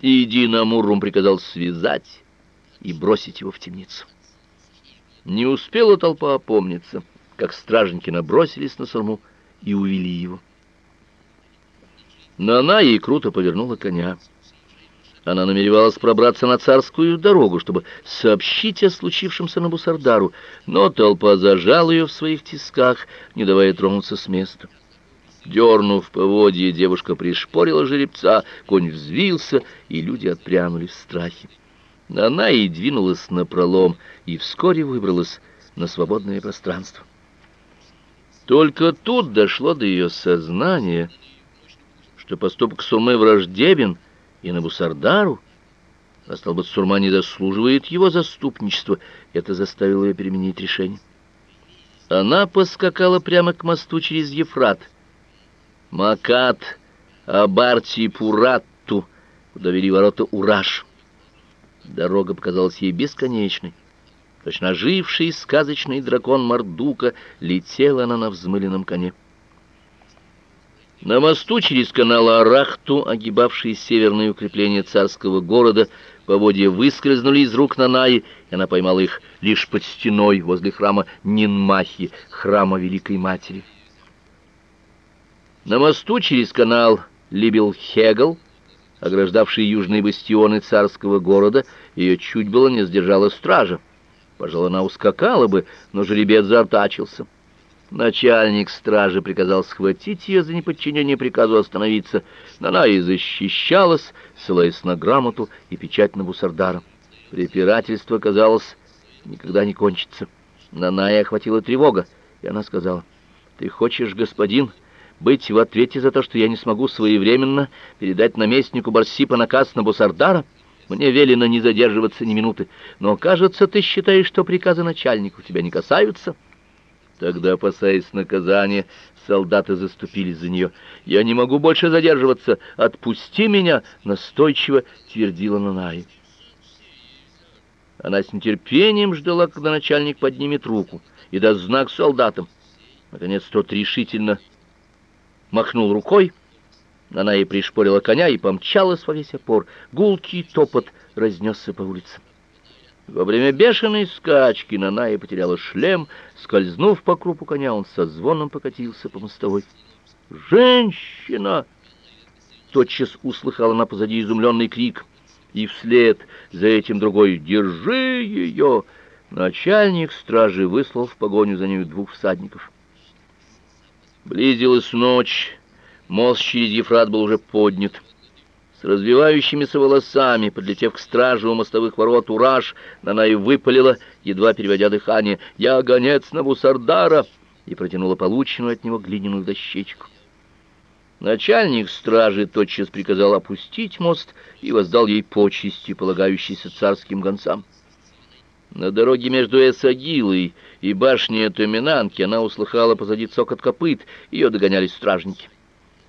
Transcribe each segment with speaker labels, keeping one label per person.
Speaker 1: И Динамуррум приказал связать и бросить его в темницу. Не успела толпа опомниться, как стражники набросились на Сурму и увели его. Нанаи круто повернула коня. Она намеревалась пробраться на царскую дорогу, чтобы сообщить о случившемся на Бусардару, но толпа зажала ее в своих тисках, не давая тронуться с места. Дернув поводье, девушка пришпорила жеребца, конь взвился, и люди отпрянули в страхе. Она и двинулась на пролом, и вскоре выбралась на свободное пространство. Только тут дошло до ее сознания, что поступок Сурмы враждебен и на Бусардару, а стал быть, Сурма не заслуживает его заступничества, это заставило ее переменить решение. Она поскакала прямо к мосту через Ефрат, Макат Абарти Пуратту, куда ворота Ураш. Дорога показалась ей бесконечной. Точно оживший сказочный дракон Мардука летела она на взмыленном коне. На мосту через канал Арахту, огибавший северные укрепления царского города, поводья выскользнули из рук Нанаи, и она поймала их лишь под стеной возле храма Нинмахи, храма Великой Матери. На мосту через канал Либел-Хегел, ограждавший южные бастионы царского города, ее чуть было не сдержала стража. Пожалуй, она ускакала бы, но жеребец заортачился. Начальник стражи приказал схватить ее за неподчинение приказу остановиться. Она и защищалась, ссылаясь на грамоту и печать на Бусардара. Препирательство, казалось, никогда не кончится. Наная охватила тревога, и она сказала, «Ты хочешь, господин, быть в ответе за то, что я не смогу своевременно передать наместнику Барсипа наказ на Бусардара? Мне велено не задерживаться ни минуты, но, кажется, ты считаешь, что приказы начальнику тебя не касаются». Тогда, опасаясь наказания, солдаты заступились за нее. «Я не могу больше задерживаться! Отпусти меня!» — настойчиво твердила Нанай. Она с нетерпением ждала, когда начальник поднимет руку и даст знак солдатам. Наконец тот решительно махнул рукой, она и пришпорила коня и помчалась во весь опор. Гулкий топот разнесся по улице. Во время бешеной скачки Наная потеряла шлем, скользнув по крупу коня, он со звоном покатился по мостовой. «Женщина!» Тотчас услыхала она позади изумленный крик, и вслед за этим другой «Держи ее!» Начальник стражи выслал в погоню за нею двух всадников. Близилась ночь, мост через Ефрат был уже поднят. С развивающимися волосами, подлетев к страже у мостовых ворот Ураж, и выпалила, едва переводя дыхание, «Я гонец на Бусардара!» и протянула полученную от него глиняную дощечку. Начальник стражи тотчас приказал опустить мост и воздал ей почести, полагающиеся царским гонцам. На дороге между Эсагилой и башней Томинанки она услыхала позади цокот копыт, ее догоняли стражники.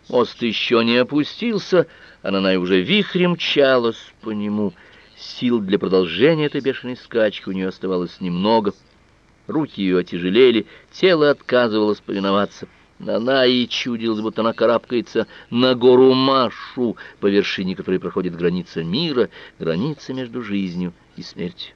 Speaker 1: Мост еще не опустился, а она уже вихрем мчалась по нему. Сил для продолжения этой бешеной скачки у нее оставалось немного. Руки ее отяжелели, тело отказывалось повиноваться. Она и чудилась, будто она карабкается на гору Машу, по вершине которой проходит граница мира, граница между жизнью и смертью.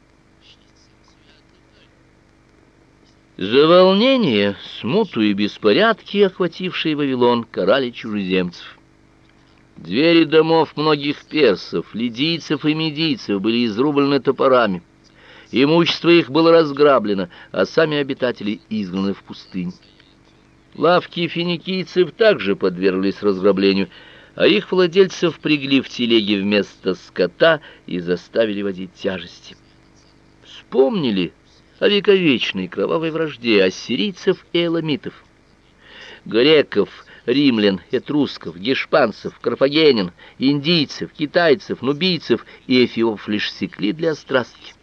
Speaker 1: За волнение, смуту и беспорядки, охватившие Вавилон, карали чужеземцев. Двери домов многих персов, лидийцев и медийцев были изрублены топорами. Имущество их было разграблено, а сами обитатели изгнаны в пустынь. Лавки финикийцев также подверглись разграблению, а их владельцев пригли в телеги вместо скота и заставили водить тяжести. Вспомнили о вековечной кровавой вражде ассирийцев и эламитов, греков, римлян, этрусков, гешпанцев, карфагенян, индийцев, китайцев, нубийцев и эфиопов лишь секли для страстки.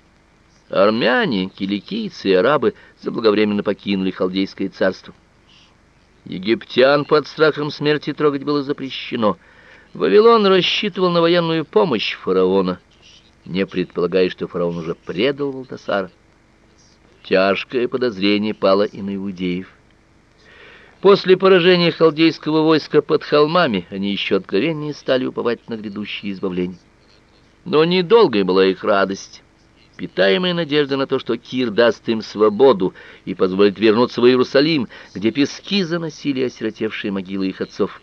Speaker 1: Армяне, киликийцы и арабы заблаговременно покинули халдейское царство. Египтян под страхом смерти трогать было запрещено. Вавилон рассчитывал на военную помощь фараона, не предполагая, что фараон уже предал Валтасара. Тяжкое подозрение пало и на иудеев. После поражения халдейского войска под холмами они еще откровеннее стали уповать на грядущее избавление. Но недолгой была их радость, питаемая надежда на то, что Кир даст им свободу и позволит вернуться в Иерусалим, где пески заносили осиротевшие могилы их отцов.